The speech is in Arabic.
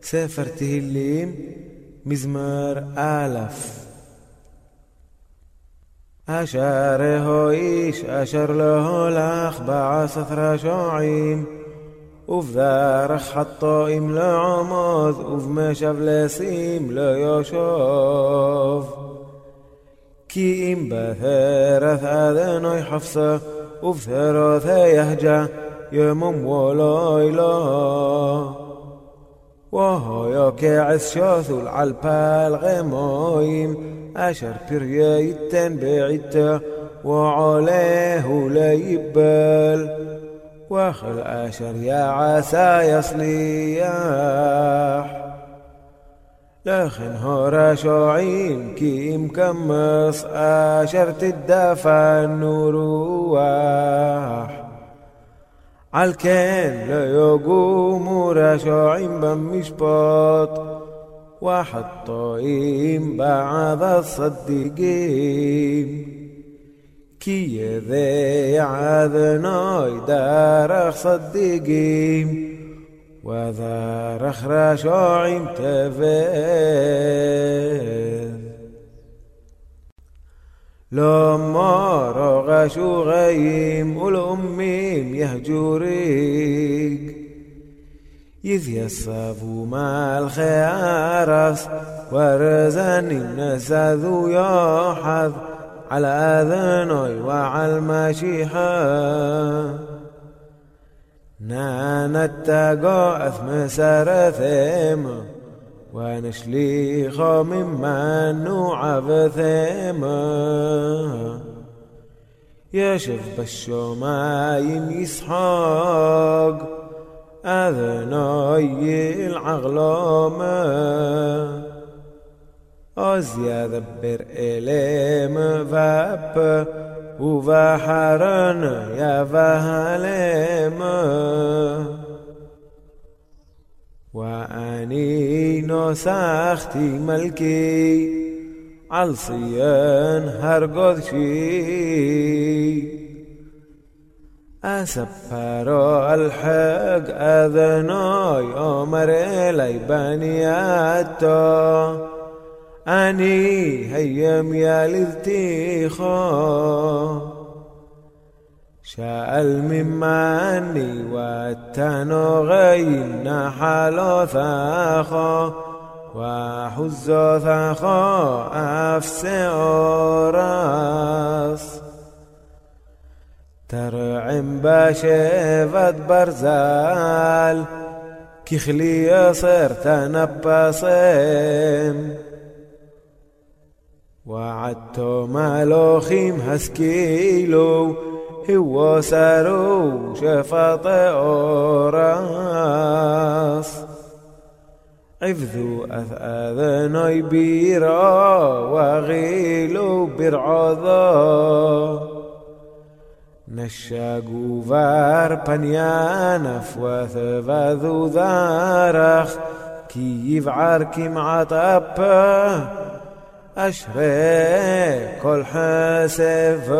سافر تهليم مزمار آلف هو إيش أشار له لخ بعثر شعيم. وفذارخ حطائم لعماض وفمشف لسيم ليشوف كي إن بثارث أذني حفصة وفثرث يهجع يمم ولا إله وهو كعس شاثل على الغمايم أشر بريايتن بعيتا وعليه لا يبال وخل أشر يا عسى يصليح. لكن هورا شعين كي مكمص أشر تدافع النور واح על כן לא יגומו רשעים במשפט, וחטאים בעד הצדיקים. כי ידע אדוני דרך צדיקים, ודרך רשעים תבל. למה رغشوا غيم والأميم يهجوريك. إذ يصفوا مع الخيارس ورزن الناس ذو يحظ على أذني وعلى المشيحة نانت تقاث مسار ثيمه ونشليخ مما نوع ثيما يشف بالشمايم يسحاق أذناي العغلامة. أزيا ذبر إليم فاب وفحرن يا فهليمه وأني نسختي ملكي علصيان هرقذ شي أسفر الحق أذناي أمر إلي بنياتا أني هيم يا لذتيخا شأل مماني والتانو غين حالو وحزو ثاخو أفسي أوراس ترعم بشفت برزال كخلي يصير تنبصم وعدتو مالوخيم هسكيلو هو سارو شفط أوراس عفذو أذني بيرا وغيلو برعضا نشاقو فار بنيانف وثفذو ذارخ كيف عركي معطبه أشري كل حسفه